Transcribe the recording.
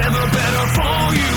better, better for you.